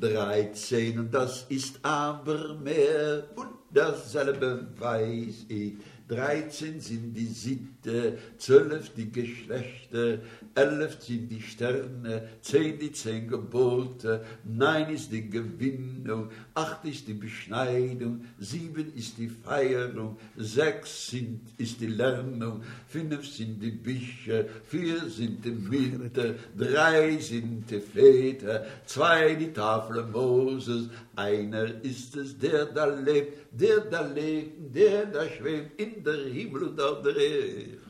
dreizehn und das ist aber mehr. Und dasselbe weiß ich. Dreizehn sind die Sitte, zwölf die Geschlechter, elf sind die Sterne, zehn die zehn Gebote, neun ist die Gewinnung, acht ist die Beschneidung, sieben ist die Feierung, sechs sind, ist die Lernung, fünf sind die Bücher, vier sind die Mitte, drei sind die Väter, zwei die Tafel Moses, einer ist es, der da lebt, der da lebt, der da schwebt in der Himmel und auf der Erde.